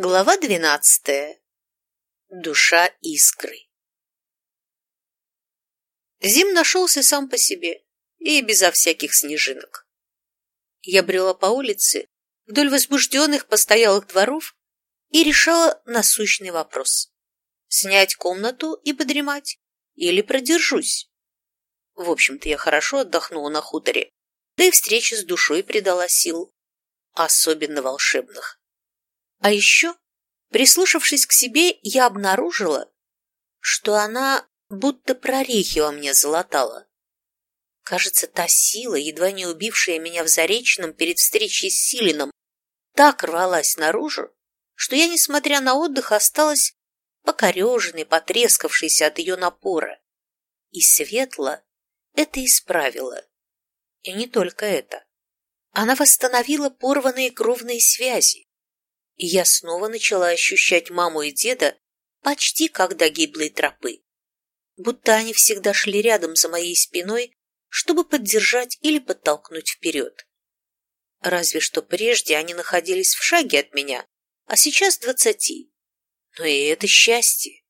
Глава двенадцатая. Душа искры. Зим нашелся сам по себе и безо всяких снежинок. Я брела по улице вдоль возбужденных постоялых дворов и решала насущный вопрос. Снять комнату и подремать или продержусь? В общем-то, я хорошо отдохнула на хуторе, да и встреча с душой придала сил, особенно волшебных. А еще, прислушавшись к себе, я обнаружила, что она будто прорехи во мне залатала. Кажется, та сила, едва не убившая меня в Заречном перед встречей с Силином, так рвалась наружу, что я, несмотря на отдых, осталась покореженной, потрескавшейся от ее напора. И светло это исправила. И не только это. Она восстановила порванные кровные связи, и я снова начала ощущать маму и деда почти как до гиблой тропы, будто они всегда шли рядом за моей спиной, чтобы поддержать или подтолкнуть вперед. Разве что прежде они находились в шаге от меня, а сейчас двадцати. Но и это счастье.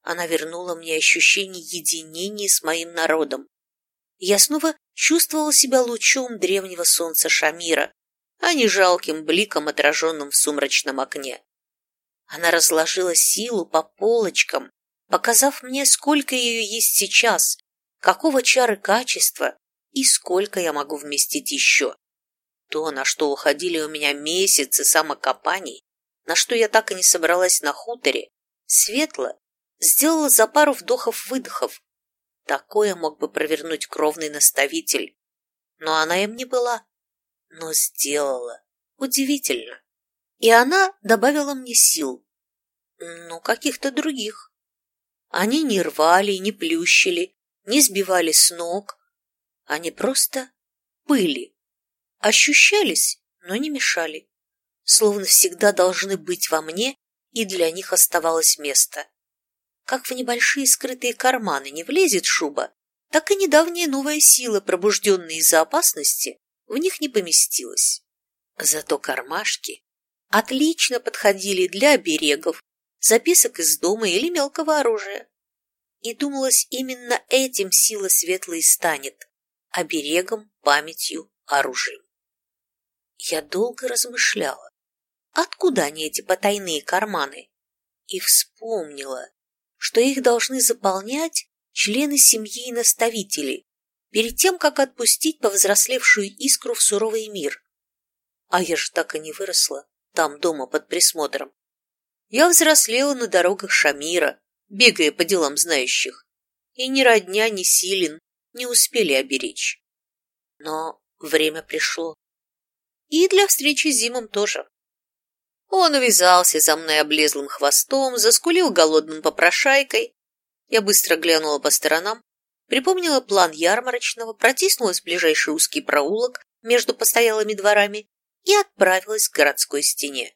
Она вернула мне ощущение единения с моим народом. Я снова чувствовала себя лучом древнего солнца Шамира, а не жалким бликом, отраженным в сумрачном окне. Она разложила силу по полочкам, показав мне, сколько ее есть сейчас, какого чары качества и сколько я могу вместить еще. То, на что уходили у меня месяцы самокопаний, на что я так и не собралась на хуторе, светло сделала за пару вдохов-выдохов. Такое мог бы провернуть кровный наставитель, но она им не была но сделала. Удивительно. И она добавила мне сил. Ну, каких-то других. Они не рвали, не плющили, не сбивали с ног. Они просто были. Ощущались, но не мешали. Словно всегда должны быть во мне, и для них оставалось место. Как в небольшие скрытые карманы не влезет шуба, так и недавняя новая сила, пробужденная из-за опасности, в них не поместилось. Зато кармашки отлично подходили для оберегов, записок из дома или мелкого оружия. И думалось, именно этим сила светлой станет – оберегом, памятью, оружием. Я долго размышляла, откуда они эти потайные карманы, и вспомнила, что их должны заполнять члены семьи и наставители, перед тем, как отпустить повзрослевшую искру в суровый мир. А я же так и не выросла, там дома под присмотром. Я взрослела на дорогах Шамира, бегая по делам знающих, и ни родня, ни Силин не успели оберечь. Но время пришло. И для встречи с Зимом тоже. Он увязался за мной облезлым хвостом, заскулил голодным попрошайкой. Я быстро глянула по сторонам припомнила план ярмарочного, протиснулась в ближайший узкий проулок между постоялыми дворами и отправилась к городской стене.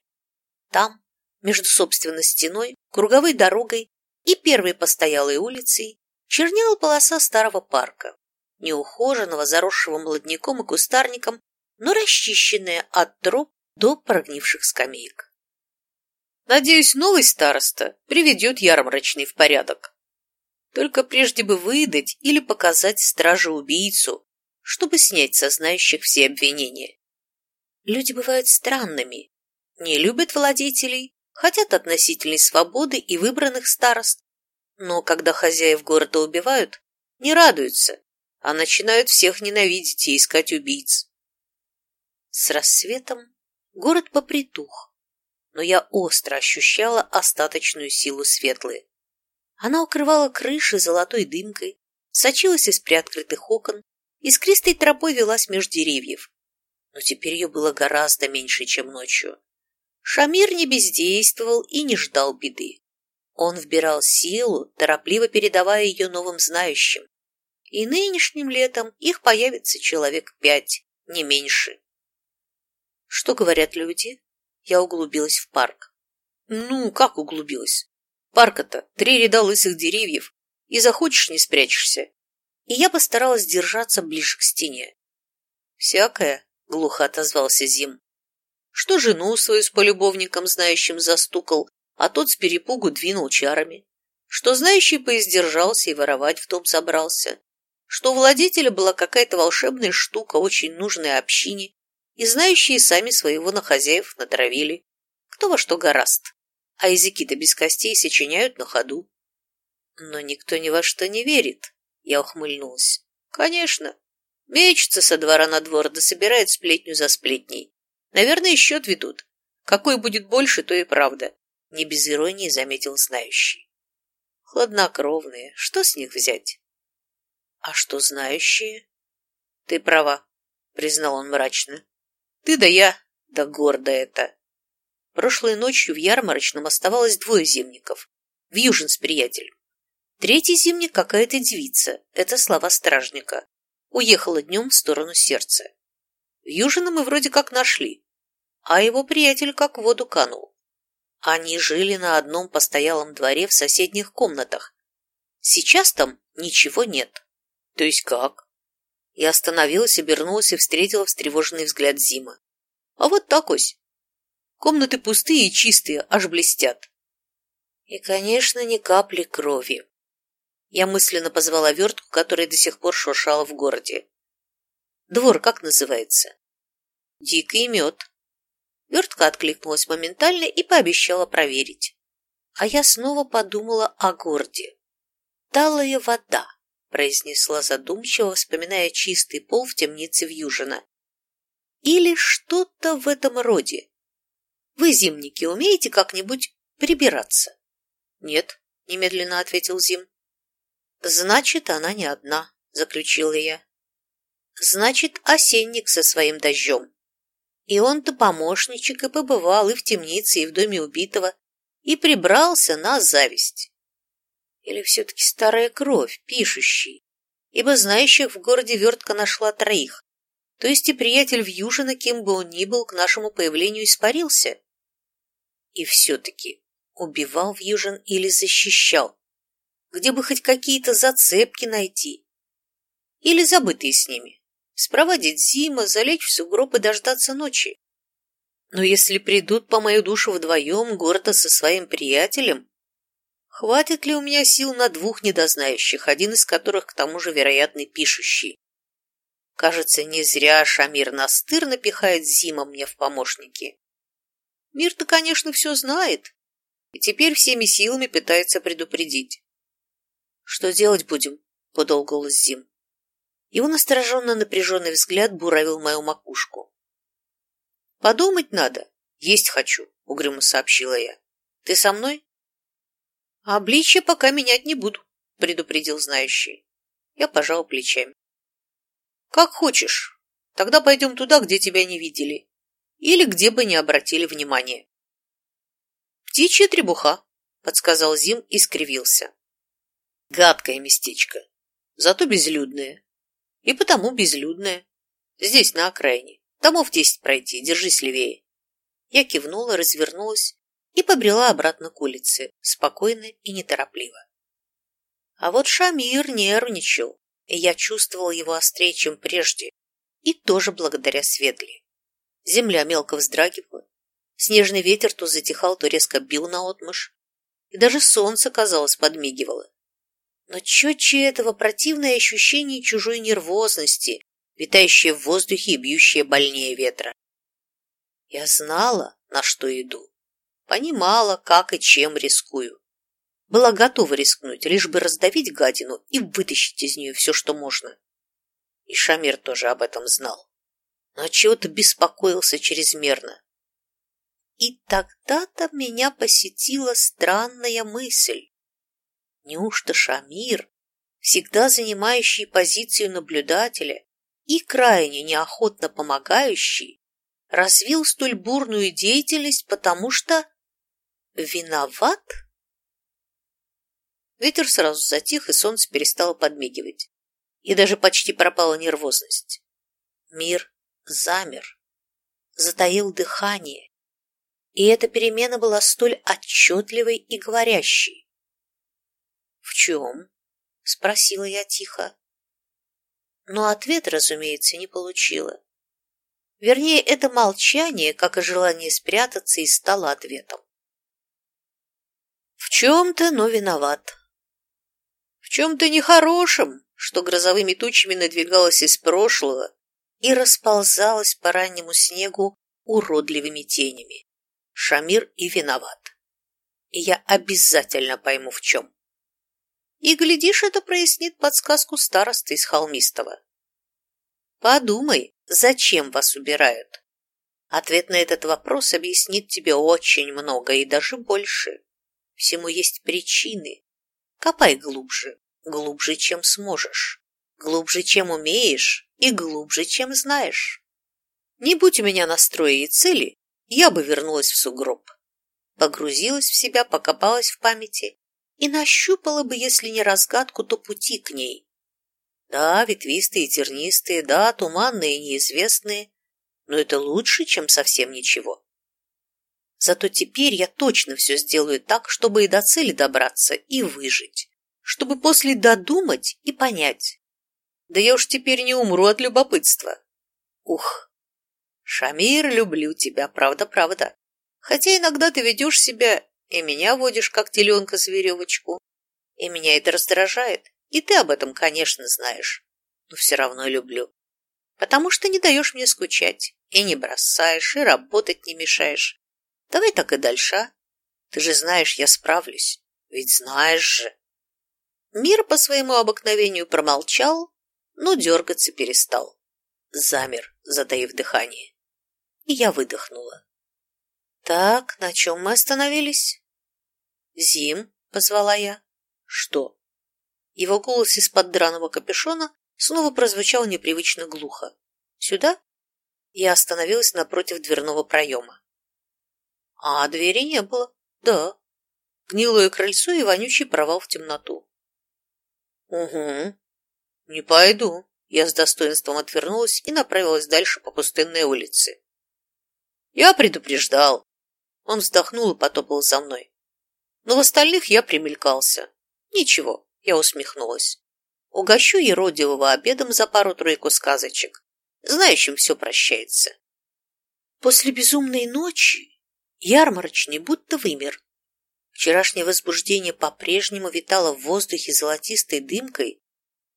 Там, между собственной стеной, круговой дорогой и первой постоялой улицей, чернела полоса старого парка, неухоженного, заросшего молодняком и кустарником, но расчищенная от троп до прогнивших скамеек. Надеюсь, новый староста приведет ярмарочный в порядок. Только прежде бы выдать или показать стражу убийцу, чтобы снять со знающих все обвинения. Люди бывают странными, не любят владетелей, хотят относительной свободы и выбранных старост, но когда хозяев города убивают, не радуются, а начинают всех ненавидеть и искать убийц. С рассветом город попритух, но я остро ощущала остаточную силу светлые. Она укрывала крыши золотой дымкой, сочилась из приоткрытых окон, искристой тропой велась между деревьев. Но теперь ее было гораздо меньше, чем ночью. Шамир не бездействовал и не ждал беды. Он вбирал силу, торопливо передавая ее новым знающим. И нынешним летом их появится человек пять, не меньше. Что говорят люди? Я углубилась в парк. Ну, как углубилась? Парка-то три ряда лысых деревьев, и захочешь не спрячешься. И я постаралась держаться ближе к стене. «Всякое», — глухо отозвался Зим. что жену свою с полюбовником знающим застукал, а тот с перепугу двинул чарами, что знающий поиздержался и воровать в дом забрался, что у владетеля была какая-то волшебная штука, очень нужная общине, и знающие сами своего на хозяев натравили. Кто во что гораст. А языки-то без костей сочиняют на ходу. Но никто ни во что не верит, я ухмыльнулась. Конечно. Мечется со двора на двор, да собирает сплетню за сплетней. Наверное, счет ведут. Какой будет больше, то и правда. Не без иронии заметил знающий. Хладнокровные, что с них взять? А что знающие? Ты права, признал он мрачно. Ты да я, да гордо это. Прошлой ночью в ярмарочном оставалось двое зимников. Вьюжин с приятелем. Третий зимник какая-то девица, это слова стражника. Уехала днем в сторону сердца. Вьюжина мы вроде как нашли, а его приятель как в воду канул. Они жили на одном постоялом дворе в соседних комнатах. Сейчас там ничего нет. То есть как? Я остановилась, обернулась и встретила встревоженный взгляд Зима. А вот так ось. Комнаты пустые и чистые, аж блестят. И, конечно, ни капли крови. Я мысленно позвала вертку, которая до сих пор шуршала в городе. Двор как называется? Дикий мед. Вертка откликнулась моментально и пообещала проверить. А я снова подумала о городе. Талая вода произнесла задумчиво, вспоминая чистый пол в темнице Вьюжина. Или что-то в этом роде. Вы, зимники, умеете как-нибудь прибираться? Нет, немедленно ответил Зим. Значит, она не одна, заключила я. Значит, осенник со своим дождем. И он-то помощничек и побывал и в темнице, и в доме убитого, и прибрался на зависть. Или все-таки старая кровь, пишущий? Ибо знающих в городе вертка нашла троих. То есть и приятель Вьюжина, кем бы он ни был, к нашему появлению испарился. И все-таки убивал Вьюжин или защищал? Где бы хоть какие-то зацепки найти? Или забытые с ними? Спроводить зима, залечь в сугроб и дождаться ночи? Но если придут по мою душу вдвоем, города со своим приятелем, Хватит ли у меня сил на двух недознающих, один из которых к тому же вероятный пишущий? Кажется, не зря Шамир настырно пихает Зима мне в помощники. Мир-то, конечно, все знает, и теперь всеми силами пытается предупредить. «Что делать будем?» — подал голос Зим. Его настороженно напряженный взгляд буравил мою макушку. «Подумать надо. Есть хочу», — угрюмо сообщила я. «Ты со мной?» «Обличье пока менять не буду», — предупредил знающий. Я пожал плечами. «Как хочешь. Тогда пойдем туда, где тебя не видели. Или где бы не обратили внимания». «Птичья требуха», — подсказал Зим и скривился. «Гадкое местечко, зато безлюдное. И потому безлюдное. Здесь, на окраине. Домов десять пройти, держись левее». Я кивнула, развернулась и побрела обратно к улице, спокойно и неторопливо. А вот Шамир нервничал, я чувствовал его острее, чем прежде, и тоже благодаря Светле. Земля мелко вздрагивала, снежный ветер то затихал, то резко бил наотмашь, и даже солнце, казалось, подмигивало. Но четче этого противное ощущение чужой нервозности, витающее в воздухе и бьющее больнее ветра. Я знала, на что иду. Понимала, как и чем рискую. Была готова рискнуть, лишь бы раздавить гадину и вытащить из нее все, что можно. И Шамир тоже об этом знал. Но чего-то беспокоился чрезмерно. И тогда-то меня посетила странная мысль. Неужто Шамир, всегда занимающий позицию наблюдателя и крайне неохотно помогающий, развил столь бурную деятельность, потому что Виноват? Ветер сразу затих, и солнце перестало подмигивать. И даже почти пропала нервозность. Мир замер, затаил дыхание. И эта перемена была столь отчетливой и говорящей. «В чем?» — спросила я тихо. Но ответ, разумеется, не получила. Вернее, это молчание, как и желание спрятаться, и стало ответом. В чем-то, но виноват. Чем-то нехорошем, что грозовыми тучами надвигалось из прошлого и расползалось по раннему снегу уродливыми тенями. Шамир и виноват. И я обязательно пойму, в чем. И, глядишь, это прояснит подсказку старосты из Холмистого. Подумай, зачем вас убирают? Ответ на этот вопрос объяснит тебе очень много и даже больше. Всему есть причины. Копай глубже, глубже, чем сможешь, глубже, чем умеешь и глубже, чем знаешь. Не будь у меня настроя и цели, я бы вернулась в сугроб. Погрузилась в себя, покопалась в памяти и нащупала бы, если не разгадку, то пути к ней. Да, ветвистые, тернистые, да, туманные неизвестные, но это лучше, чем совсем ничего. Зато теперь я точно все сделаю так, чтобы и до цели добраться, и выжить, чтобы после додумать и понять. Да я уж теперь не умру от любопытства. Ух, Шамир, люблю тебя, правда-правда. Хотя иногда ты ведешь себя и меня водишь, как теленка с веревочку. И меня это раздражает. И ты об этом, конечно, знаешь. Но все равно люблю. Потому что не даешь мне скучать. И не бросаешь, и работать не мешаешь. Давай так и дальше, а? Ты же знаешь, я справлюсь. Ведь знаешь же. Мир по своему обыкновению промолчал, но дергаться перестал. Замер, затаив дыхание. И я выдохнула. Так, на чем мы остановились? Зим, позвала я. Что? Его голос из-под драного капюшона снова прозвучал непривычно глухо. Сюда? Я остановилась напротив дверного проема. А двери не было. Да. Гнилое крыльцо и вонючий провал в темноту. Угу. Не пойду. Я с достоинством отвернулась и направилась дальше по пустынной улице. Я предупреждал. Он вздохнул и потопал за мной. Но в остальных я примелькался. Ничего, я усмехнулась. Угощу еродивого обедом за пару-тройку сказочек. Знающим все прощается. После безумной ночи ярмарочный будто вымер. Вчерашнее возбуждение по-прежнему витало в воздухе золотистой дымкой,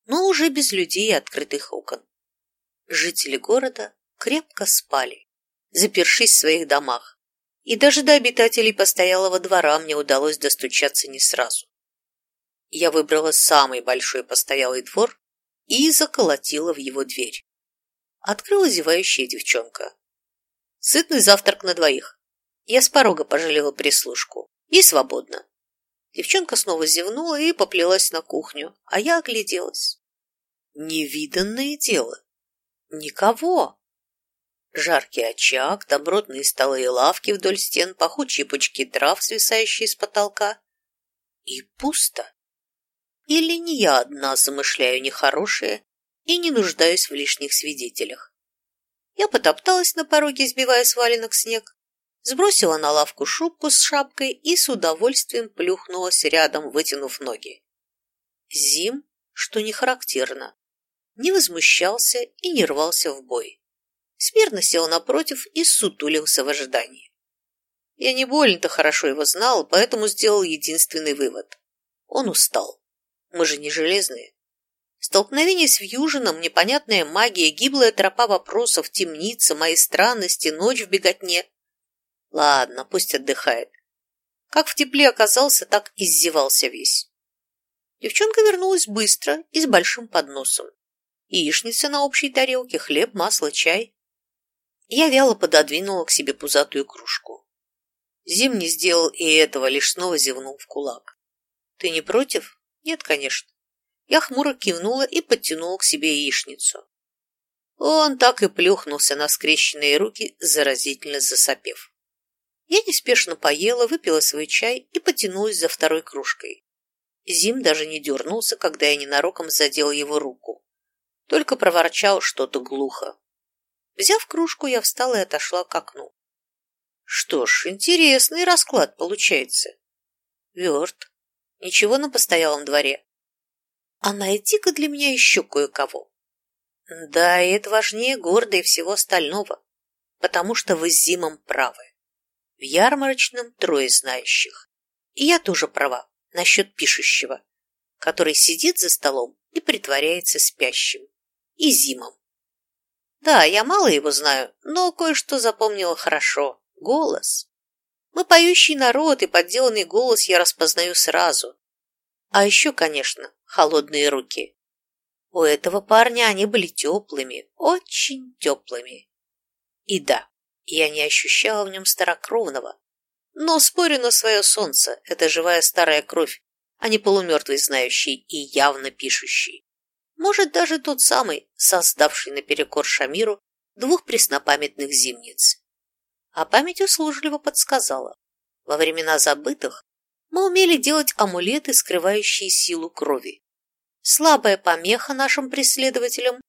но уже без людей и открытых окон. Жители города крепко спали, запершись в своих домах и даже до обитателей постоялого двора мне удалось достучаться не сразу. Я выбрала самый большой постоялый двор и заколотила в его дверь. Открыла зевающая девчонка. Сытный завтрак на двоих. Я с порога пожалела прислужку. И свободно. Девчонка снова зевнула и поплелась на кухню, а я огляделась. Невиданное дело. Никого. Жаркий очаг, добротные столы и лавки вдоль стен, пахучие пучки трав, свисающие с потолка. И пусто. Или не я одна замышляю нехорошее и не нуждаюсь в лишних свидетелях. Я потопталась на пороге, сбивая с валенок снег, сбросила на лавку шубку с шапкой и с удовольствием плюхнулась рядом, вытянув ноги. Зим, что не характерно, не возмущался и не рвался в бой смирно сел напротив и сутулился в ожидании. Я не больно-то хорошо его знал, поэтому сделал единственный вывод. Он устал. Мы же не железные. Столкновение с Вьюжином, непонятная магия, гиблая тропа вопросов, темница, мои странности, ночь в беготне. Ладно, пусть отдыхает. Как в тепле оказался, так издевался весь. Девчонка вернулась быстро и с большим подносом. Яичница на общей тарелке, хлеб, масло, чай. Я вяло пододвинула к себе пузатую кружку. Зим не сделал и этого, лишь снова зевнул в кулак. «Ты не против?» «Нет, конечно». Я хмуро кивнула и подтянула к себе яичницу. Он так и плюхнулся на скрещенные руки, заразительно засопев. Я неспешно поела, выпила свой чай и потянулась за второй кружкой. Зим даже не дернулся, когда я ненароком задел его руку. Только проворчал что-то глухо. Взяв кружку, я встала и отошла к окну. Что ж, интересный расклад получается. Верт. Ничего на постоялом дворе. А найти-ка для меня еще кое-кого. Да, и это важнее города и всего остального. потому что вы с Зимом правы. В ярмарочном трое знающих. И я тоже права насчет пишущего, который сидит за столом и притворяется спящим. И Зимом. Да, я мало его знаю, но кое-что запомнила хорошо. Голос. Мы поющий народ, и подделанный голос я распознаю сразу. А еще, конечно, холодные руки. У этого парня они были теплыми, очень теплыми. И да, я не ощущала в нем старокровного. Но спорю на свое солнце, это живая старая кровь, а не полумертвый знающий и явно пишущий. Может, даже тот самый, создавший наперекор Шамиру двух преснопамятных зимниц. А память услужливо подсказала. Во времена забытых мы умели делать амулеты, скрывающие силу крови. Слабая помеха нашим преследователям,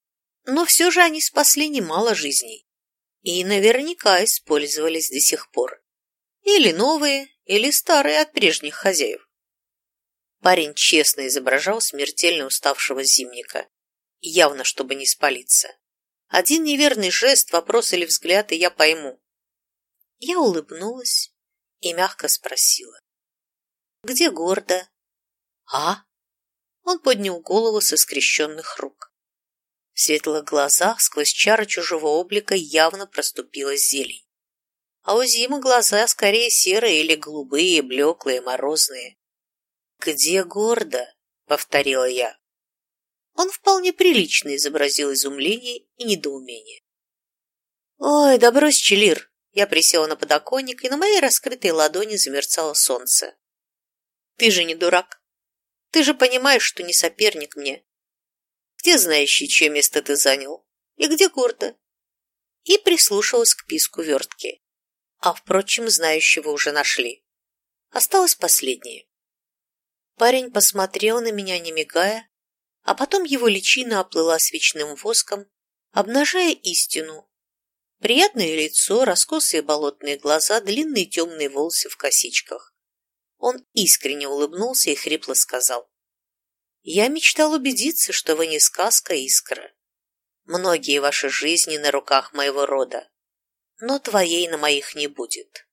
но все же они спасли немало жизней. И наверняка использовались до сих пор. Или новые, или старые от прежних хозяев. Парень честно изображал смертельно уставшего зимника, явно чтобы не спалиться. Один неверный жест, вопрос или взгляд, и я пойму. Я улыбнулась и мягко спросила. «Где гордо?» «А?» Он поднял голову со скрещенных рук. В светлых глазах сквозь чары чужого облика явно проступила зелень. А у Зимы глаза скорее серые или голубые, блеклые, морозные. «Где гордо?» — повторила я. Он вполне прилично изобразил изумление и недоумение. «Ой, да брось, Челир!» Я присела на подоконник, и на моей раскрытой ладони замерцало солнце. «Ты же не дурак. Ты же понимаешь, что не соперник мне. Где знающий, чье место ты занял? И где гордо?» И прислушалась к писку вертки. А, впрочем, знающего уже нашли. Осталось последнее. Парень посмотрел на меня, не мигая, а потом его личина оплыла свечным воском, обнажая истину. Приятное лицо, раскосые болотные глаза, длинные темные волосы в косичках. Он искренне улыбнулся и хрипло сказал. «Я мечтал убедиться, что вы не сказка, Искра. Многие ваши жизни на руках моего рода, но твоей на моих не будет.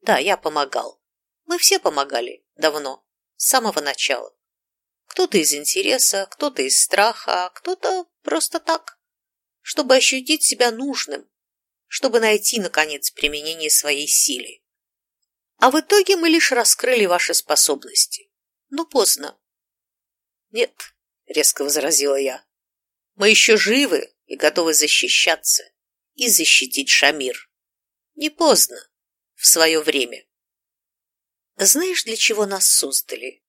Да, я помогал. Мы все помогали. Давно с самого начала. Кто-то из интереса, кто-то из страха, а кто-то просто так, чтобы ощутить себя нужным, чтобы найти, наконец, применение своей силы. А в итоге мы лишь раскрыли ваши способности. Но поздно. Нет, резко возразила я. Мы еще живы и готовы защищаться и защитить Шамир. Не поздно, в свое время. Знаешь, для чего нас создали?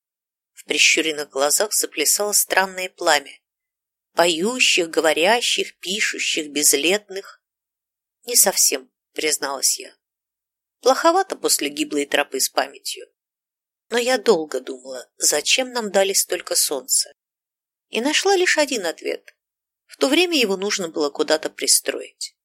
В прищуренных глазах заплясало странное пламя. Поющих, говорящих, пишущих, безлетных. Не совсем, призналась я. Плоховато после гиблой тропы с памятью. Но я долго думала, зачем нам дали столько солнца. И нашла лишь один ответ. В то время его нужно было куда-то пристроить.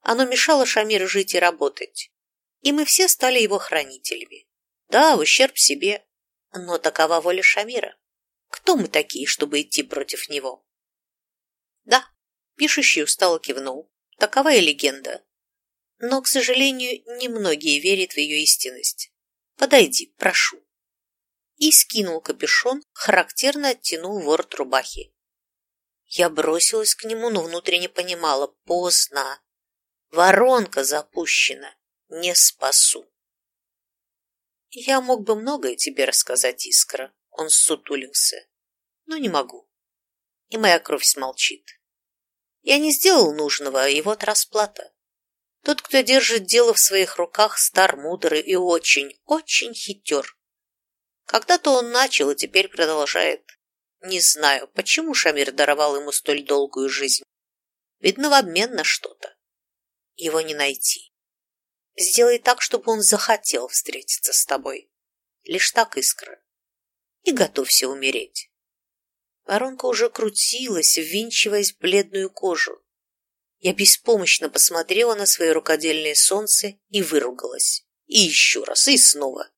Оно мешало Шамиру жить и работать. И мы все стали его хранителями. Да, ущерб себе. Но такова воля Шамира. Кто мы такие, чтобы идти против него? Да, пишущий устало кивнул. Такова и легенда. Но, к сожалению, немногие верят в ее истинность. Подойди, прошу. И скинул капюшон, характерно оттянул ворот рубахи. Я бросилась к нему, но внутренне понимала – поздно. Воронка запущена. Не спасу. Я мог бы многое тебе рассказать, Искра. Он сутулился. Но не могу. И моя кровь смолчит. Я не сделал нужного, и вот расплата. Тот, кто держит дело в своих руках, стар, мудрый и очень, очень хитер. Когда-то он начал и теперь продолжает. Не знаю, почему Шамир даровал ему столь долгую жизнь. Видно, в обмен на что-то. Его не найти. Сделай так, чтобы он захотел встретиться с тобой. Лишь так, Искра. И готовься умереть. Воронка уже крутилась, ввинчиваясь в бледную кожу. Я беспомощно посмотрела на свои рукодельные солнце и выругалась. И еще раз, и снова.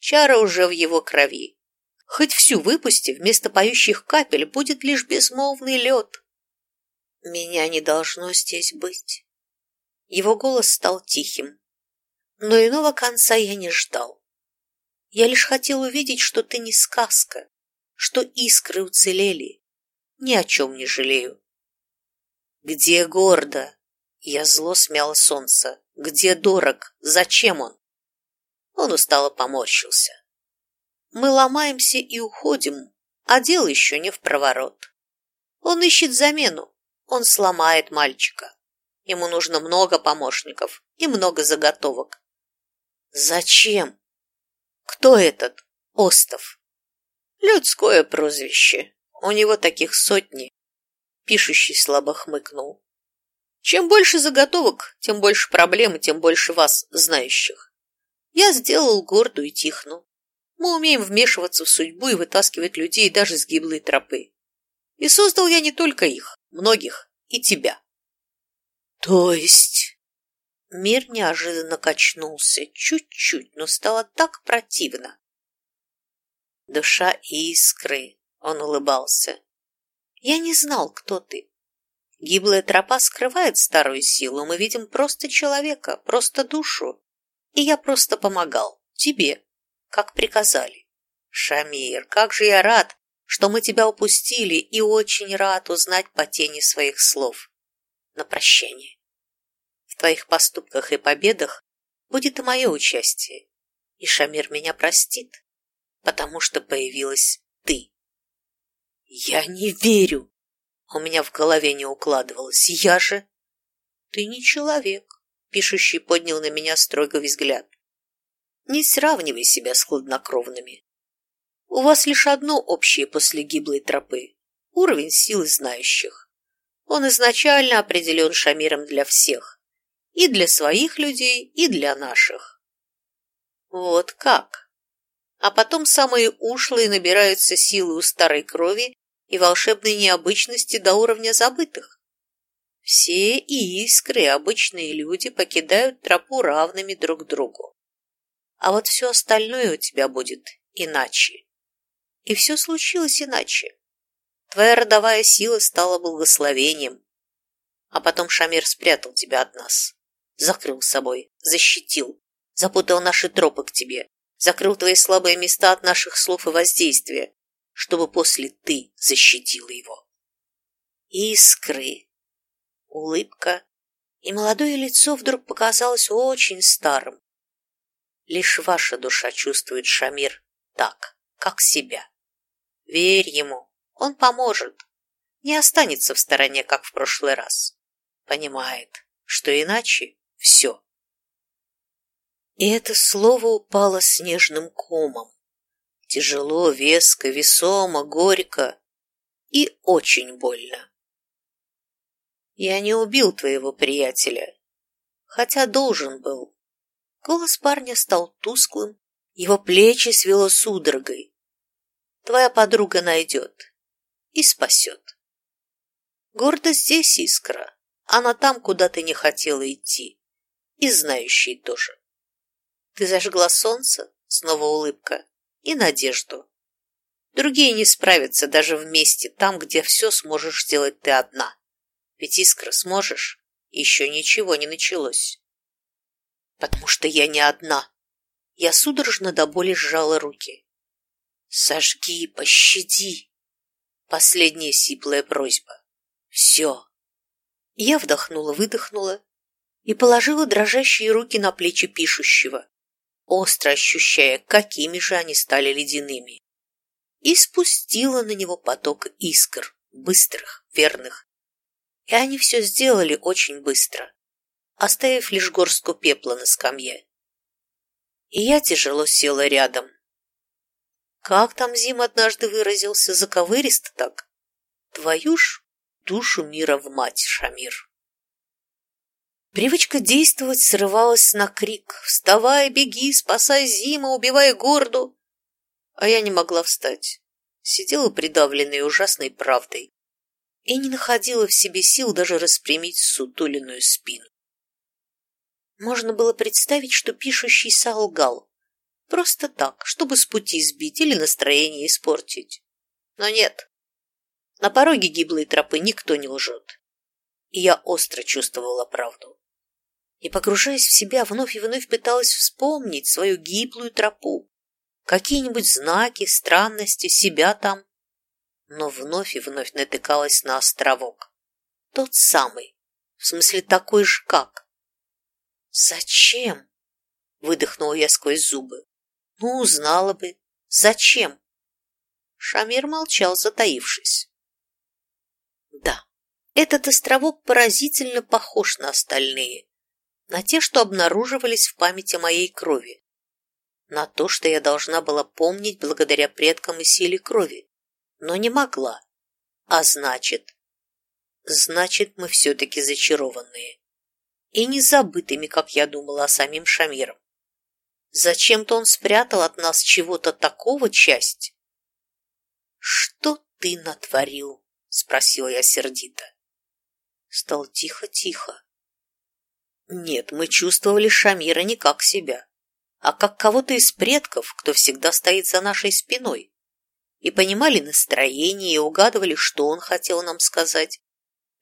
Чара уже в его крови. Хоть всю выпусти, вместо поющих капель будет лишь безмолвный лед. Меня не должно здесь быть. Его голос стал тихим. Но иного конца я не ждал. Я лишь хотел увидеть, что ты не сказка, что искры уцелели. Ни о чем не жалею. Где гордо? Я зло смял солнце. Где дорог? Зачем он? Он устало поморщился. Мы ломаемся и уходим, а дело еще не в проворот. Он ищет замену, он сломает мальчика. Ему нужно много помощников и много заготовок. Зачем? Кто этот Остов? Людское прозвище. У него таких сотни. Пишущий слабо хмыкнул. Чем больше заготовок, тем больше проблем тем больше вас, знающих. Я сделал горду и тихну. Мы умеем вмешиваться в судьбу и вытаскивать людей даже с гиблой тропы. И создал я не только их, многих, и тебя. То есть... Мир неожиданно качнулся, чуть-чуть, но стало так противно. Душа искры, он улыбался. Я не знал, кто ты. Гиблая тропа скрывает старую силу, мы видим просто человека, просто душу. И я просто помогал, тебе, как приказали. Шамир, как же я рад, что мы тебя упустили, и очень рад узнать по тени своих слов. На прощание. В твоих поступках и победах будет и мое участие, и Шамир меня простит, потому что появилась ты. Я не верю. У меня в голове не укладывалось. Я же... Ты не человек. Пишущий поднял на меня строгий взгляд. Не сравнивай себя с хладнокровными. У вас лишь одно общее после гиблой тропы – уровень силы знающих. Он изначально определен Шамиром для всех. И для своих людей, и для наших. Вот как. А потом самые ушлые набираются силы у старой крови и волшебной необычности до уровня забытых. Все и искры, обычные люди покидают тропу равными друг другу. А вот все остальное у тебя будет иначе. И все случилось иначе. Твоя родовая сила стала благословением. А потом Шамир спрятал тебя от нас. Закрыл собой, защитил, запутал наши тропы к тебе, закрыл твои слабые места от наших слов и воздействия, чтобы после ты защитила его. Искры, улыбка, и молодое лицо вдруг показалось очень старым. Лишь ваша душа чувствует Шамир так, как себя. Верь ему, он поможет, не останется в стороне, как в прошлый раз. Понимает, что иначе все. И это слово упало снежным комом. Тяжело, веско, весомо, горько и очень больно. Я не убил твоего приятеля, хотя должен был. Голос парня стал тусклым, его плечи свело судорогой. Твоя подруга найдет и спасет. Гордо здесь искра, она там, куда ты не хотела идти, и знающий тоже. Ты зажгла солнце, снова улыбка, и надежду. Другие не справятся даже вместе, там, где все сможешь сделать ты одна. Ведь искра сможешь, еще ничего не началось. Потому что я не одна. Я судорожно до боли сжала руки. Сожги, пощади. Последняя сиплая просьба. Все. Я вдохнула-выдохнула и положила дрожащие руки на плечи пишущего остро ощущая, какими же они стали ледяными, и спустила на него поток искр, быстрых, верных. И они все сделали очень быстро, оставив лишь горстку пепла на скамье. И я тяжело села рядом. Как там Зим однажды выразился заковыристо так? Твою ж душу мира в мать, Шамир. Привычка действовать срывалась на крик «Вставай, беги, спасай Зима, убивай Горду!» А я не могла встать. Сидела придавленной ужасной правдой и не находила в себе сил даже распрямить сутуленную спину. Можно было представить, что пишущий солгал. Просто так, чтобы с пути сбить или настроение испортить. Но нет. На пороге гиблой тропы никто не лжет. И я остро чувствовала правду. и, погружаясь в себя, вновь и вновь пыталась вспомнить свою гиблую тропу, какие-нибудь знаки, странности, себя там, но вновь и вновь натыкалась на островок. Тот самый, в смысле такой же как. «Зачем?» — выдохнула я сквозь зубы. «Ну, узнала бы. Зачем?» Шамир молчал, затаившись. «Да, этот островок поразительно похож на остальные, на те, что обнаруживались в памяти моей крови, на то, что я должна была помнить благодаря предкам и силе крови, но не могла. А значит, значит, мы все-таки зачарованные. И не забытыми, как я думала о самим Шамиром. Зачем-то он спрятал от нас чего-то такого часть. «Что ты натворил?» — спросила я сердито. Стал тихо-тихо. Нет, мы чувствовали Шамира не как себя, а как кого-то из предков, кто всегда стоит за нашей спиной. И понимали настроение, и угадывали, что он хотел нам сказать.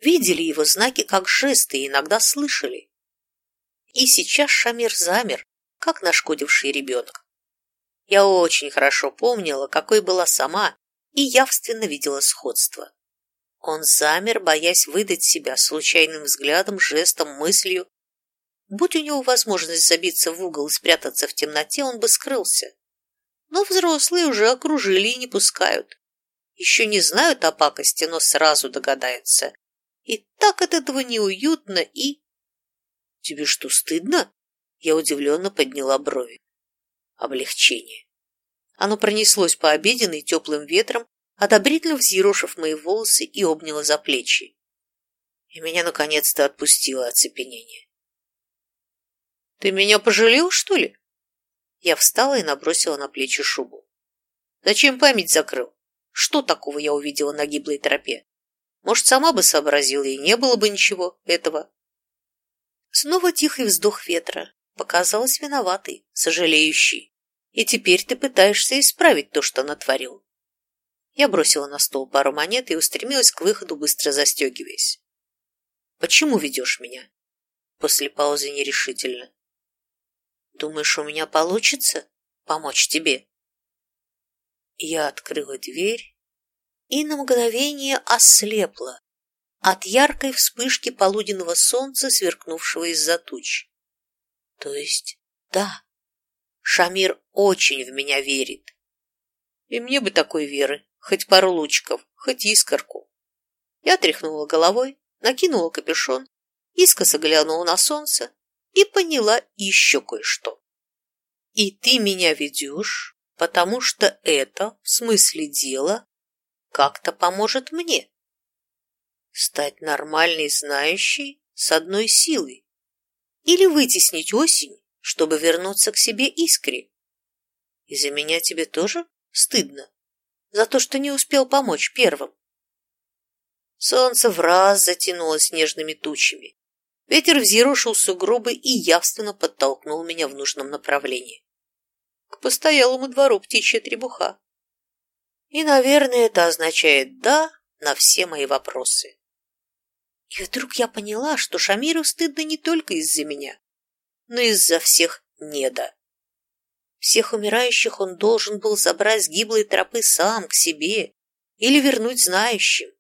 Видели его знаки как жесты и иногда слышали. И сейчас Шамир замер, как нашкодивший ребенок. Я очень хорошо помнила, какой была сама, и явственно видела сходство. Он замер, боясь выдать себя случайным взглядом, жестом, мыслью, Будь у него возможность забиться в угол и спрятаться в темноте, он бы скрылся. Но взрослые уже окружили и не пускают. Еще не знают о пакости, но сразу догадаются. И так от этого неуютно и... Тебе что, стыдно? Я удивленно подняла брови. Облегчение. Оно пронеслось по обеденной теплым ветром, одобрительно взъерошив мои волосы и обняло за плечи. И меня наконец-то отпустило оцепенение. Ты меня пожалел, что ли? Я встала и набросила на плечи шубу. Зачем память закрыл? Что такого я увидела на гиблой тропе? Может, сама бы сообразила, и не было бы ничего этого. Снова тихий вздох ветра. Показалась виноватой, сожалеющей. И теперь ты пытаешься исправить то, что натворил. Я бросила на стол пару монет и устремилась к выходу, быстро застегиваясь. «Почему ведешь меня?» После паузы нерешительно. Думаешь, у меня получится помочь тебе?» Я открыла дверь и на мгновение ослепла от яркой вспышки полуденного солнца, сверкнувшего из-за туч. То есть, да, Шамир очень в меня верит. И мне бы такой веры, хоть пару лучиков, хоть искорку. Я тряхнула головой, накинула капюшон, искоса глянула на солнце и поняла еще кое-что. И ты меня ведешь, потому что это, в смысле дела, как-то поможет мне. Стать нормальной знающей с одной силой. Или вытеснить осень, чтобы вернуться к себе искре. И за меня тебе тоже стыдно? За то, что не успел помочь первым? Солнце в раз затянулось нежными тучами. Ветер взъерошил сугробы и явственно подтолкнул меня в нужном направлении. К постоялому двору птичья требуха. И, наверное, это означает «да» на все мои вопросы. И вдруг я поняла, что Шамиру стыдно не только из-за меня, но и из-за всех неда. Всех умирающих он должен был забрать с гиблой тропы сам к себе или вернуть знающим.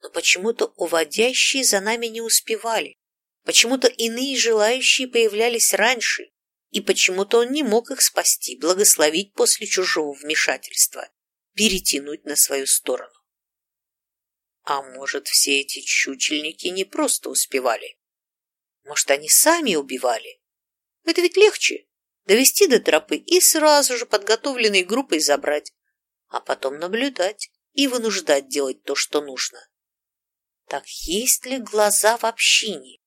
Но почему-то уводящие за нами не успевали. Почему-то иные желающие появлялись раньше, и почему-то он не мог их спасти, благословить после чужого вмешательства, перетянуть на свою сторону. А может, все эти чучельники не просто успевали? Может, они сами убивали? Это ведь легче довести до тропы и сразу же подготовленной группой забрать, а потом наблюдать и вынуждать делать то, что нужно. Так есть ли глаза в общине?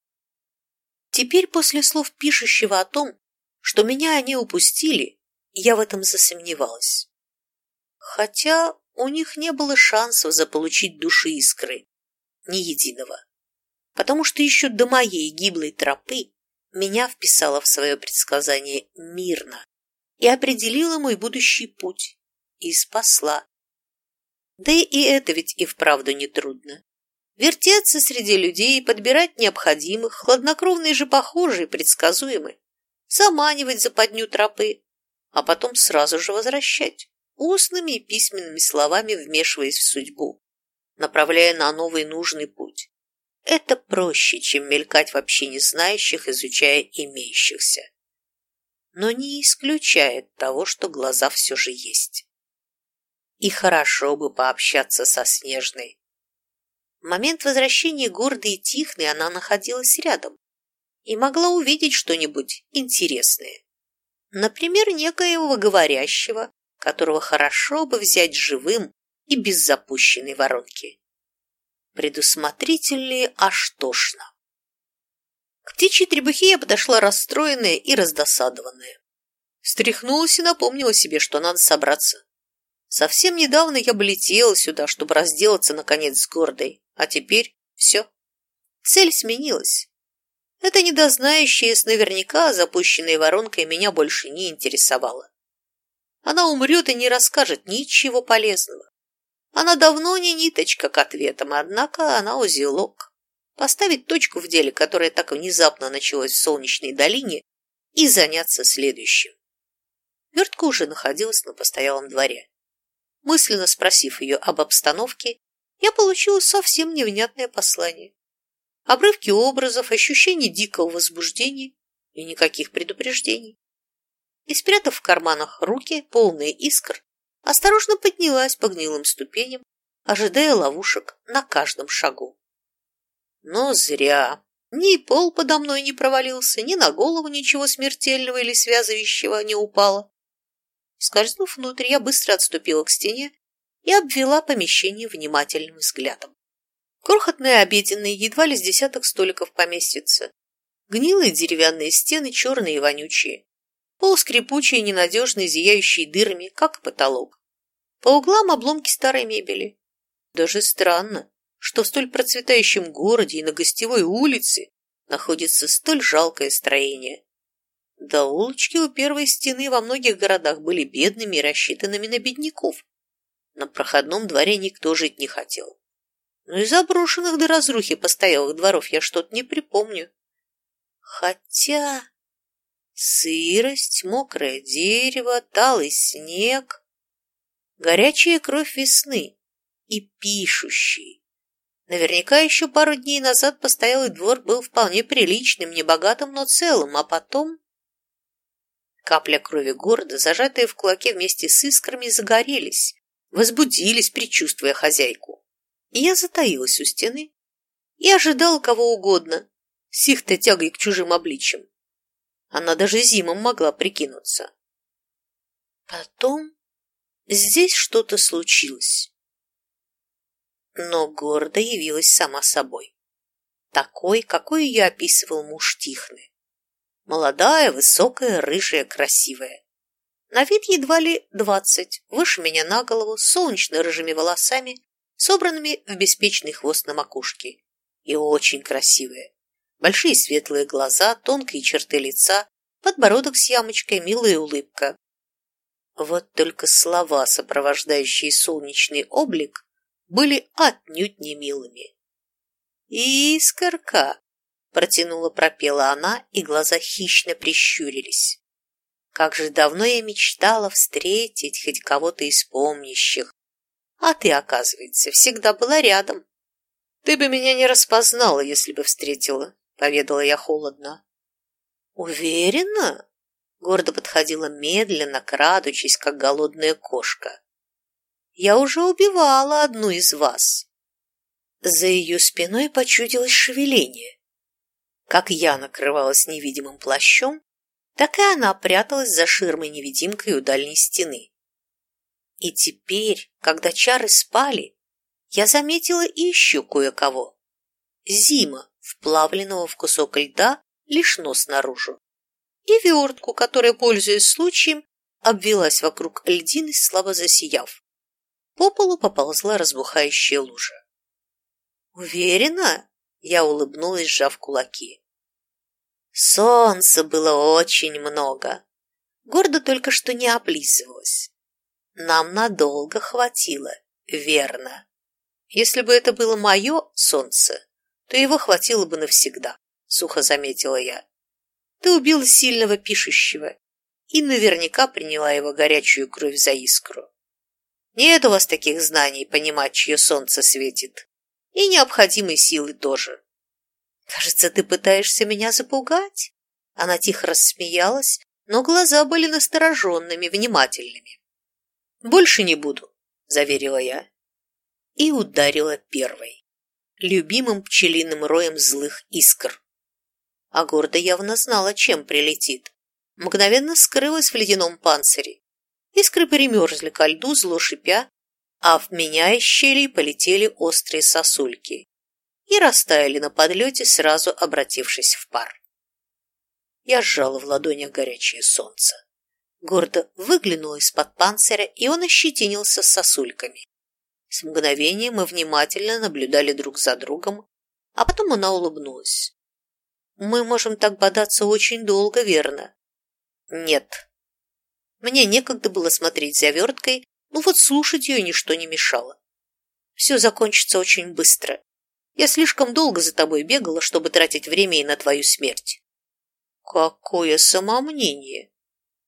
Теперь после слов пишущего о том, что меня они упустили, я в этом засомневалась. Хотя у них не было шансов заполучить души искры, ни единого. Потому что еще до моей гиблой тропы меня вписала в свое предсказание мирно и определила мой будущий путь и спасла. Да и это ведь и вправду нетрудно. Вертеться среди людей, подбирать необходимых, хладнокровные же похожие, предсказуемые, заманивать западню тропы, а потом сразу же возвращать, устными и письменными словами вмешиваясь в судьбу, направляя на новый нужный путь. Это проще, чем мелькать вообще не знающих, изучая имеющихся. Но не исключает того, что глаза все же есть. И хорошо бы пообщаться со Снежной. Момент возвращения гордой и тихной она находилась рядом и могла увидеть что-нибудь интересное. Например, некоего говорящего, которого хорошо бы взять живым и без запущенной воронки предусмотрительнее аж тошно. К птичьей требухе я подошла расстроенная и раздосадованная. Стряхнулась и напомнила себе, что надо собраться. Совсем недавно я бы летела сюда, чтобы разделаться, наконец, с гордой, а теперь все. Цель сменилась. Это недознающая с наверняка запущенной воронкой меня больше не интересовала. Она умрет и не расскажет ничего полезного. Она давно не ниточка к ответам, однако она узелок. Поставить точку в деле, которое так внезапно началось в солнечной долине, и заняться следующим. Вертка уже находилась на постоялом дворе. Мысленно спросив ее об обстановке, я получила совсем невнятное послание. Обрывки образов, ощущение дикого возбуждения и никаких предупреждений. И спрятав в карманах руки, полные искр, осторожно поднялась по гнилым ступеням, ожидая ловушек на каждом шагу. Но зря. Ни пол подо мной не провалился, ни на голову ничего смертельного или связывающего не упало. Скользнув внутрь, я быстро отступила к стене и обвела помещение внимательным взглядом. Крохотные обеденные, едва ли с десяток столиков поместится. Гнилые деревянные стены, черные и вонючие. Пол скрипучий, ненадежный, зияющий дырами, как потолок. По углам обломки старой мебели. Даже странно, что в столь процветающем городе и на гостевой улице находится столь жалкое строение. Да улочки у первой стены во многих городах были бедными и рассчитанными на бедняков. На проходном дворе никто жить не хотел. Но и заброшенных до разрухи постоялых дворов я что-то не припомню. Хотя... Сырость, мокрое дерево, талый снег, горячая кровь весны и пишущий. Наверняка еще пару дней назад постоялый двор был вполне приличным, небогатым, но целым, а потом... Капля крови города, зажатые в кулаке вместе с искрами, загорелись, возбудились, предчувствуя хозяйку. И я затаилась у стены и ожидала кого угодно, с их-то тягой к чужим обличьям. Она даже зимом могла прикинуться. Потом здесь что-то случилось. Но гордо явилась сама собой. Такой, какой ее описывал муж Тихны. Молодая, высокая, рыжая, красивая. На вид едва ли двадцать, выше меня на голову, с солнечно-рыжими волосами, собранными в беспечный хвост на макушке. И очень красивая большие светлые глаза, тонкие черты лица, подбородок с ямочкой, милая улыбка. Вот только слова, сопровождающие солнечный облик, были отнюдь не милыми. «Искорка!» — протянула пропела она, и глаза хищно прищурились. «Как же давно я мечтала встретить хоть кого-то из помнящих, а ты, оказывается, всегда была рядом. Ты бы меня не распознала, если бы встретила. — поведала я холодно. «Уверена?» — гордо подходила медленно, крадучись, как голодная кошка. «Я уже убивала одну из вас». За ее спиной почудилось шевеление. Как я накрывалась невидимым плащом, так и она пряталась за ширмой-невидимкой у дальней стены. И теперь, когда чары спали, я заметила и еще кое-кого. Зима, вплавленного в кусок льда лишь нос наружу, и вертку, которая, пользуясь случаем, обвелась вокруг льдины, слабо засияв. По полу поползла разбухающая лужа. «Уверена?» — я улыбнулась, сжав кулаки. Солнца было очень много. Гордо только что не облизывалась. Нам надолго хватило, верно. Если бы это было мое солнце, то его хватило бы навсегда, сухо заметила я. Ты убила сильного пишущего и наверняка приняла его горячую кровь за искру. Нет у вас таких знаний понимать, чье солнце светит. И необходимой силы тоже. Кажется, ты пытаешься меня запугать. Она тихо рассмеялась, но глаза были настороженными, внимательными. «Больше не буду», — заверила я. И ударила первой, любимым пчелиным роем злых искр. А гордо явно знала, чем прилетит. Мгновенно скрылась в ледяном панцире. Искры перемерзли ко льду, зло шипя, а в меня из щелей полетели острые сосульки и растаяли на подлете, сразу обратившись в пар. Я сжала в ладонях горячее солнце. Гордо выглянула из-под панциря, и он ощетинился сосульками. С мгновения мы внимательно наблюдали друг за другом, а потом она улыбнулась. «Мы можем так бодаться очень долго, верно?» «Нет». Мне некогда было смотреть за верткой, но вот слушать ее ничто не мешало. «Все закончится очень быстро. Я слишком долго за тобой бегала, чтобы тратить время и на твою смерть. Какое самомнение!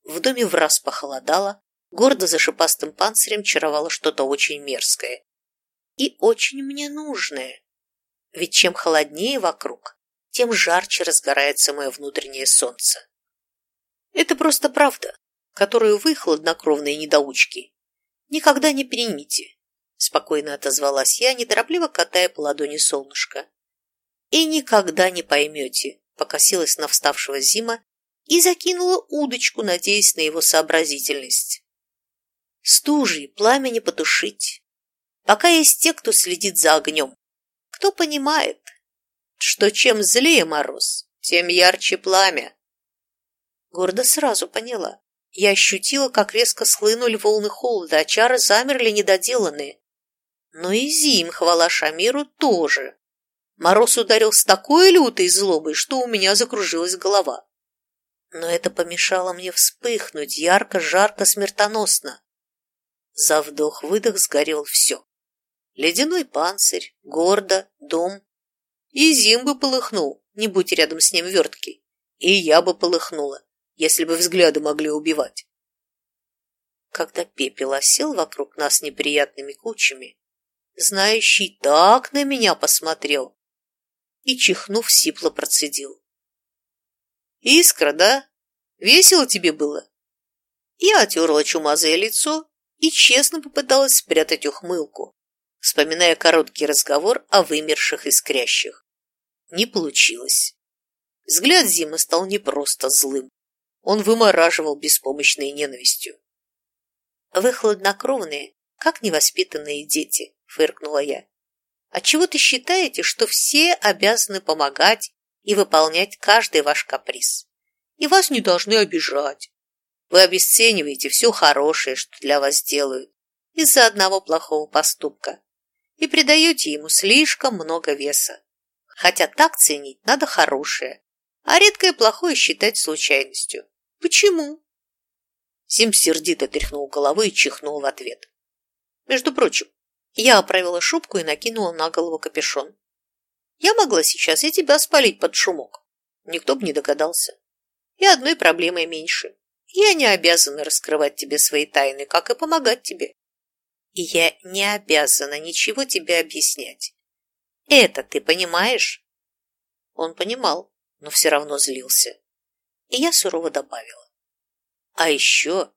В доме враз похолодало, гордо за шипастым панцирем чаровало что-то очень мерзкое. И очень мне нужное. Ведь чем холоднее вокруг, тем жарче разгорается мое внутреннее солнце. Это просто правда, которую вы, хладнокровные недоучки, никогда не примите. Спокойно отозвалась я, неторопливо катая по ладони солнышко. И никогда не поймете, покосилась на вставшего Зима и закинула удочку, надеясь на его сообразительность. Стужи, пламя не потушить. Пока есть те, кто следит за огнем. Кто понимает, что чем злее мороз, тем ярче пламя. Гордо сразу поняла. Я ощутила, как резко схлынули волны холода, а чары замерли недоделанные. Но и Зим, хвала Шамиру, тоже. Мороз ударил с такой лютой злобой, что у меня закружилась голова. Но это помешало мне вспыхнуть ярко, жарко, смертоносно. За вдох-выдох сгорел все. Ледяной панцирь, гордо, дом. И Зим бы полыхнул, не будь рядом с ним вертки. И я бы полыхнула, если бы взгляды могли убивать. Когда пепел осел вокруг нас неприятными кучами, знающий так на меня посмотрел, и, чихнув, сипло процедил. «Искра, да? Весело тебе было?» Я отерла чумазое лицо и честно попыталась спрятать ухмылку, вспоминая короткий разговор о вымерших искрящих. Не получилось. Взгляд Зимы стал не просто злым. Он вымораживал беспомощной ненавистью. «Вы хладнокровные, как невоспитанные дети», — фыркнула я. Отчего ты считаете, что все обязаны помогать и выполнять каждый ваш каприз? И вас не должны обижать. Вы обесцениваете все хорошее, что для вас делают, из-за одного плохого поступка, и придаете ему слишком много веса. Хотя так ценить надо хорошее, а редкое плохое считать случайностью. Почему? Сим сердито тряхнул головой и чихнул в ответ. Между прочим, я оправила шубку и накинула на голову капюшон. Я могла сейчас и тебя спалить под шумок. Никто бы не догадался. И одной проблемой меньше. Я не обязана раскрывать тебе свои тайны, как и помогать тебе. И я не обязана ничего тебе объяснять. Это ты понимаешь? Он понимал, но все равно злился. И я сурово добавила. А еще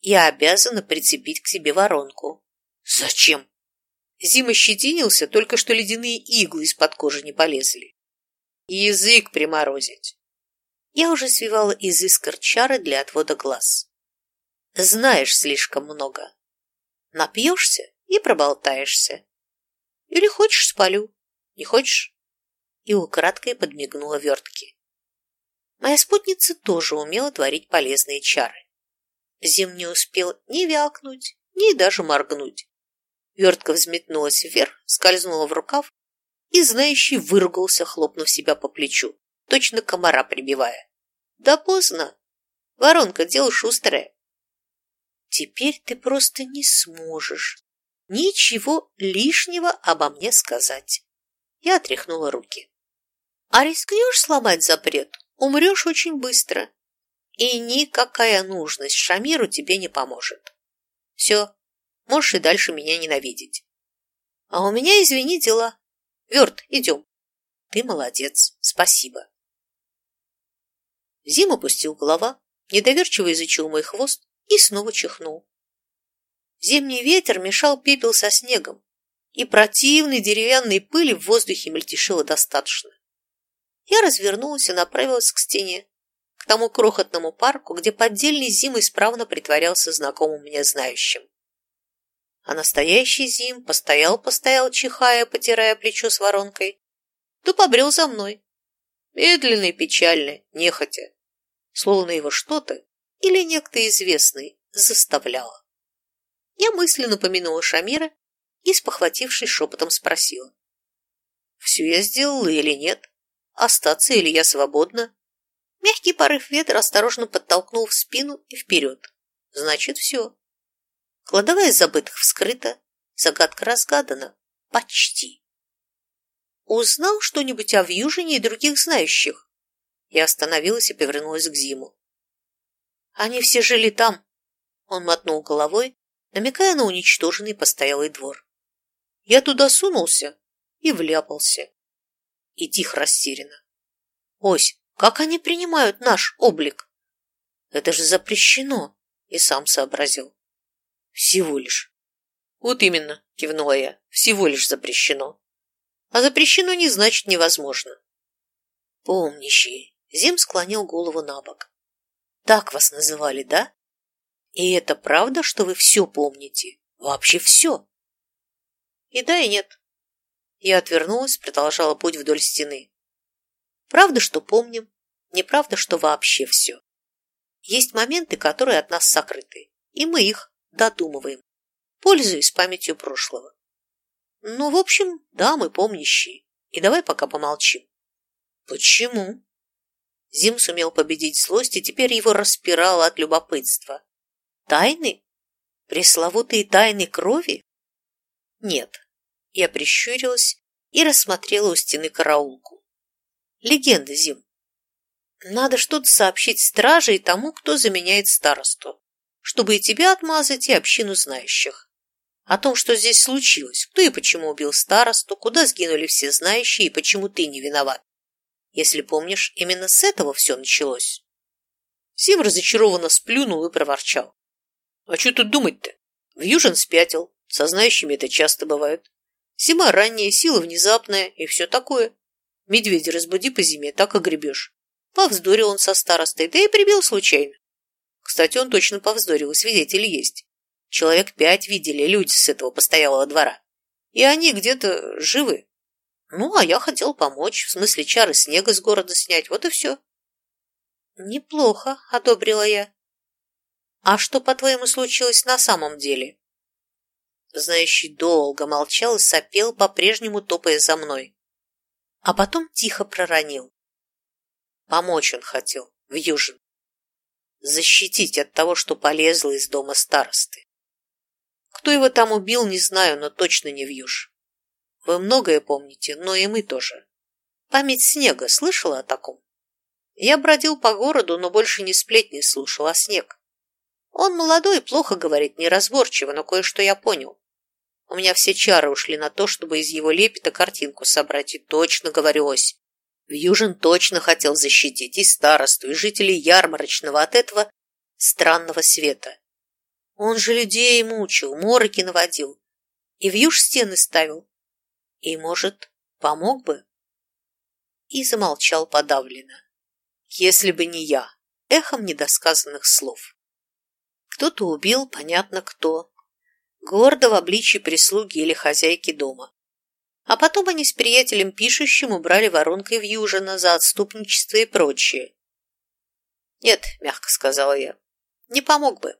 я обязана прицепить к себе воронку. Зачем? Зима щетинился, только что ледяные иглы из-под кожи не полезли. язык приморозить. Я уже свивала из искр чары для отвода глаз. Знаешь слишком много. Напьешься и проболтаешься. Или хочешь, спалю. Не хочешь? И украдкой подмигнула вертки. Моя спутница тоже умела творить полезные чары. Зим не успел ни вякнуть, ни даже моргнуть. Вертка взметнулась вверх, скользнула в рукав и, знающий, выругался, хлопнув себя по плечу, точно комара прибивая. Да поздно. Воронка дело шустрое. Теперь ты просто не сможешь. ничего лишнего обо мне сказать. Я отряхнула руки. А рискнешь сломать запрет, умрешь очень быстро. И никакая нужность Шамиру тебе не поможет. Все, можешь и дальше меня ненавидеть. А у меня, извини, дела. Верт, идем. Ты молодец, спасибо. Зим опустил голова, недоверчиво изучил мой хвост и снова чихнул. Зимний ветер мешал пепел со снегом, и противной деревянной пыли в воздухе мельтешило достаточно. Я развернулась и направилась к стене, к тому крохотному парку, где поддельный Зим исправно притворялся знакомым мне знающим. А настоящий Зим постоял-постоял, чихая, потирая плечо с воронкой, то побрел за мной. Медленно и печально, нехотя, словно его что-то или некто известный заставляло. Я мысленно помянула Шамира и, спохватившись, шепотом спросила. «Все я сделала или нет? Остаться или я свободна?» Мягкий порыв ветра осторожно подтолкнул в спину и вперед. «Значит, все. Кладовая забытых вскрыта, загадка разгадана. Почти». «Узнал что-нибудь о Вьюжине и других знающих?» Я остановилась и повернулась к Зиму. «Они все жили там», — он мотнул головой, намекая на уничтоженный постоялый двор. Я туда сунулся и вляпался. И тихо растеряно. Ось, как они принимают наш облик? Это же запрещено, и сам сообразил. Всего лишь. Вот именно, кивнула я, всего лишь запрещено. А запрещено не значит невозможно. Помнящий. Зим склонил голову на бок. Так вас называли, да? И это правда, что вы все помните? Вообще все? И да, и нет. Я отвернулась, продолжала путь вдоль стены. Правда, что помним, неправда, что вообще все. Есть моменты, которые от нас сокрыты, и мы их додумываем, пользуясь памятью прошлого. Ну, в общем, да, мы помнящие, и давай пока помолчим. Почему? Зим сумел победить злость, и теперь его распирало от любопытства. Тайны? Пресловутые тайны крови? Нет, я прищурилась и рассмотрела у стены караулку. Легенда, Зим. Надо что-то сообщить страже и тому, кто заменяет старосту, чтобы и тебя отмазать, и общину знающих. О том, что здесь случилось, кто и почему убил старосту, куда сгинули все знающие и почему ты не виноват. Если помнишь, именно с этого все началось. Зим разочарованно сплюнул и проворчал. А что тут думать-то? Вьюжин спятил, со знающими это часто бывает. Зима ранняя, сила внезапная и все такое. Медведя разбуди по зиме, так и гребешь. Повздорил он со старостой, да и прибил случайно. Кстати, он точно повздорил, свидетели есть. Человек пять видели люди с этого постоялого двора. И они где-то живы. Ну, а я хотел помочь, в смысле чары снега с города снять, вот и все. Неплохо, одобрила я. А что, по-твоему, случилось на самом деле? Знающий долго молчал и сопел, по-прежнему топая за мной. А потом тихо проронил. Помочь он хотел, в Южин. Защитить от того, что полезло из дома старосты. Кто его там убил, не знаю, но точно не в Юж. Вы многое помните, но и мы тоже. Память снега, слышала о таком? Я бродил по городу, но больше не сплетни слушал, а снег. Он молодой, плохо говорит, неразборчиво, но кое-что я понял. У меня все чары ушли на то, чтобы из его лепета картинку собрать, и точно говорю ось. Вьюжин точно хотел защитить и старосту, и жителей ярмарочного от этого странного света. Он же людей мучил, мороки наводил, и вьюж стены ставил. И, может, помог бы? И замолчал подавленно. Если бы не я, эхом недосказанных слов. Кто-то убил, понятно кто, гордо в обличье прислуги или хозяйки дома. А потом они с приятелем пишущим убрали воронкой в Южина за отступничество и прочее. «Нет», — мягко сказала я, — «не помог бы.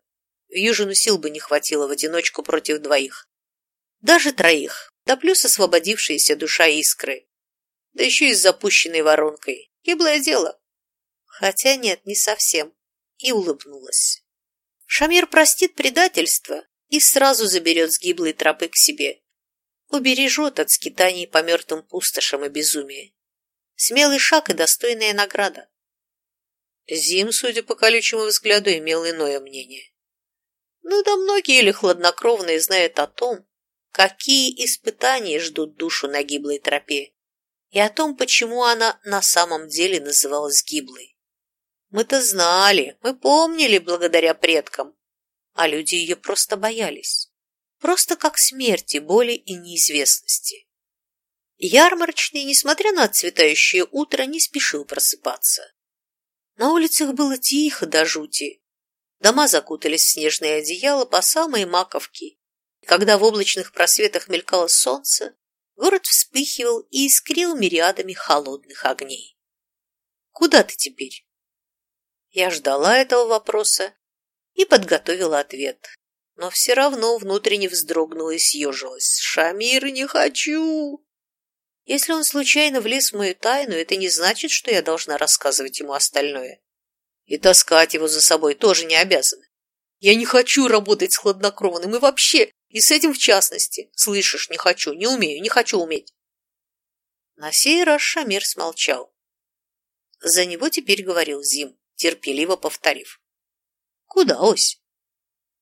Южину сил бы не хватило в одиночку против двоих. Даже троих, да плюс освободившаяся душа искры. Да еще и с запущенной воронкой. Гиблое дело. Хотя нет, не совсем. И улыбнулась. Шамир простит предательство, и сразу заберет с гиблой тропы к себе. Убережет от скитаний по мертвым пустошам и безумия. Смелый шаг и достойная награда. Зим, судя по колючему взгляду, имел иное мнение. Ну да многие или хладнокровные знают о том, какие испытания ждут душу на гиблой тропе, и о том, почему она на самом деле называлась гиблой. Мы-то знали, мы помнили благодаря предкам, а люди ее просто боялись. Просто как смерти, боли и неизвестности. Ярмарочный, несмотря на отцветающее утро, не спешил просыпаться. На улицах было тихо до жути. Дома закутались в снежные одеяла по самой маковке. И когда в облачных просветах мелькало солнце, город вспыхивал и искрил мириадами холодных огней. «Куда ты теперь?» Я ждала этого вопроса и подготовила ответ, но все равно внутренне вздрогнула и съежилась. «Шамир, не хочу!» Если он случайно влез в мою тайну, это не значит, что я должна рассказывать ему остальное. И таскать его за собой тоже не обязана. Я не хочу работать с хладнокровным и вообще, и с этим в частности. Слышишь, не хочу, не умею, не хочу уметь. На сей раз Шамир смолчал. За него теперь говорил Зим, терпеливо повторив. Куда, ось?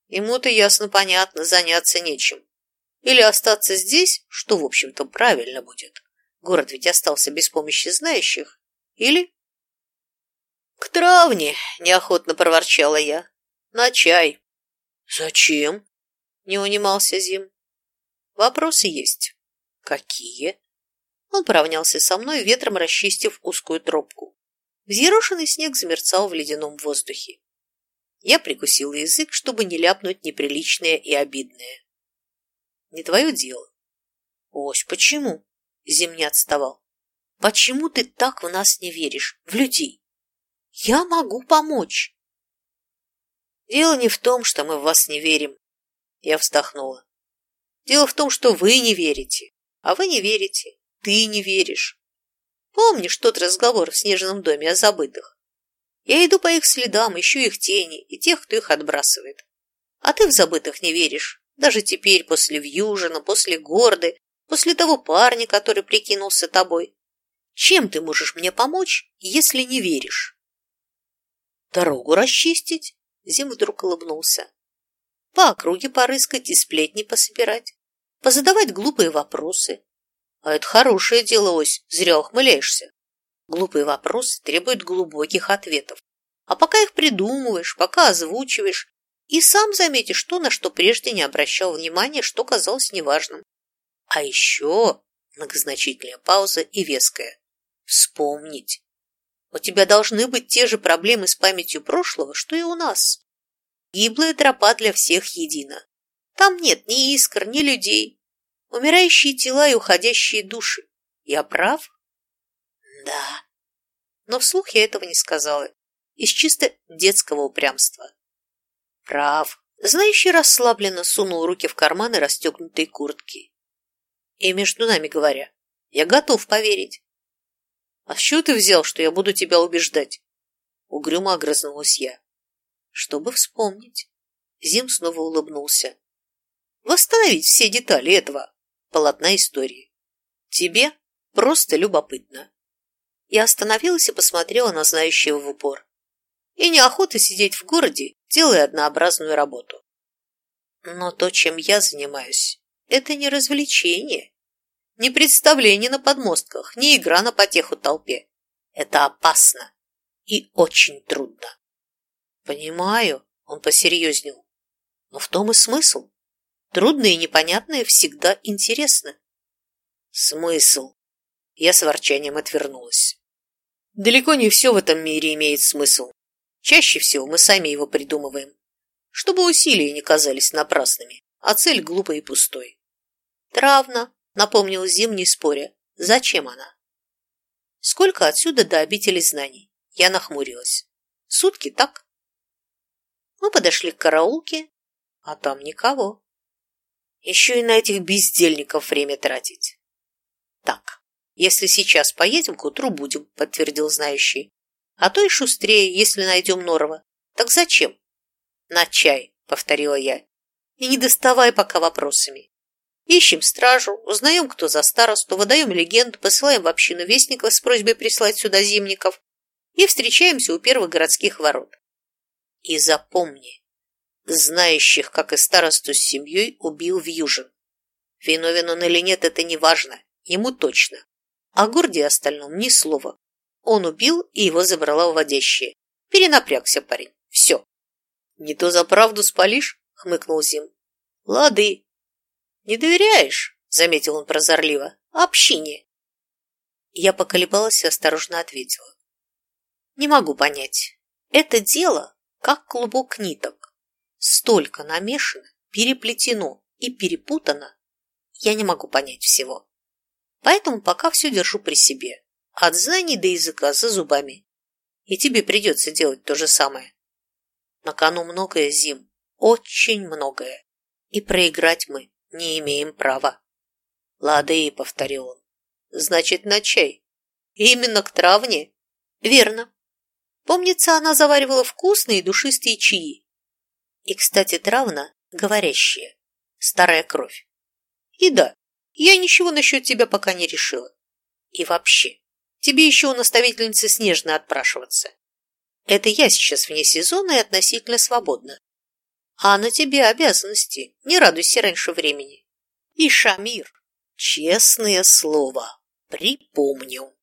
Ему-то ясно-понятно, заняться нечем. Или остаться здесь, что, в общем-то, правильно будет. Город ведь остался без помощи знающих. Или... К травне, неохотно проворчала я. На чай. Зачем? Не унимался Зим. Вопросы есть. Какие? Он поравнялся со мной, ветром расчистив узкую тропку. Взъерошенный снег замерцал в ледяном воздухе. Я прикусила язык, чтобы не ляпнуть неприличное и обидное. Не твое дело. Ось, почему? Зим отставал. Почему ты так в нас не веришь, в людей? Я могу помочь. Дело не в том, что мы в вас не верим. Я вздохнула. Дело в том, что вы не верите. А вы не верите. Ты не веришь. Помнишь тот разговор в снежном доме о забытых? Я иду по их следам, ищу их тени и тех, кто их отбрасывает. А ты в забытых не веришь. Даже теперь, после Вьюжина, после Горды, после того парня, который прикинулся тобой. Чем ты можешь мне помочь, если не веришь? Дорогу расчистить? Зим вдруг улыбнулся. По округе порыскать и сплетни пособирать. Позадавать глупые вопросы. А это хорошее дело, Ось, зря ухмыляешься. Глупые вопросы требуют глубоких ответов. А пока их придумываешь, пока озвучиваешь, и сам заметишь то, на что прежде не обращал внимания, что казалось неважным. А еще многозначительная пауза и веская. Вспомнить. У тебя должны быть те же проблемы с памятью прошлого, что и у нас. Гиблая тропа для всех едина. Там нет ни искр, ни людей. Умирающие тела и уходящие души. Я прав? Да. Но вслух я этого не сказала. Из чисто детского упрямства. Прав. Знающий расслабленно сунул руки в карманы расстегнутой куртки. И между нами говоря, я готов поверить. А с чего ты взял, что я буду тебя убеждать? Угрюмо огрызнулась я. Чтобы вспомнить. Зим снова улыбнулся. Восстановить все детали этого полотна истории. Тебе просто любопытно. Я остановилась и посмотрела на знающего в упор. И неохота сидеть в городе, делая однообразную работу. Но то, чем я занимаюсь, это не развлечение, не представление на подмостках, не игра на потеху толпе. Это опасно и очень трудно. Понимаю, он посерьезнел. Но в том и смысл. Трудное и непонятное всегда интересно. Смысл? Я с ворчанием отвернулась. Далеко не все в этом мире имеет смысл. Чаще всего мы сами его придумываем, чтобы усилия не казались напрасными, а цель глупой и пустой. Травна, напомнил зимний споря. Зачем она? Сколько отсюда до обители знаний? Я нахмурилась. Сутки так? Мы подошли к караулке, а там никого. Еще и на этих бездельников время тратить. Так, если сейчас поедем, к утру будем, подтвердил знающий. А то и шустрее, если найдем Норова. Так зачем? На чай, повторила я. И не доставай пока вопросами. Ищем стражу, узнаем, кто за старосту, выдаем легенду, посылаем в общину вестников с просьбой прислать сюда зимников и встречаемся у первых городских ворот. И запомни, знающих, как и старосту с семьей, убил Вьюжин. Виновен он или нет, это не важно, ему точно. О Горде и остальном ни слова. Он убил, и его забрала уводящая. Перенапрягся парень. Все. Не то за правду спалишь, хмыкнул Зим. Лады. Не доверяешь, заметил он прозорливо. Общине. Я поколебалась и осторожно ответила. Не могу понять. Это дело, как клубок ниток. Столько намешано, переплетено и перепутано. Я не могу понять всего. Поэтому пока все держу при себе. От знаний до языка за зубами. И тебе придется делать то же самое. На кону многое, Зим, очень многое. И проиграть мы не имеем права. Лады, повторил он. Значит, на чай. Именно к травне? Верно. Помнится, она заваривала вкусные душистые чаи. И, кстати, травна говорящая, старая кровь. И да, я ничего насчет тебя пока не решила. И вообще, тебе еще у наставительницы Снежной отпрашиваться. Это я сейчас вне сезона и относительно свободна. А на тебе обязанности, не радуйся раньше времени. И Шамир, честное слово, припомню.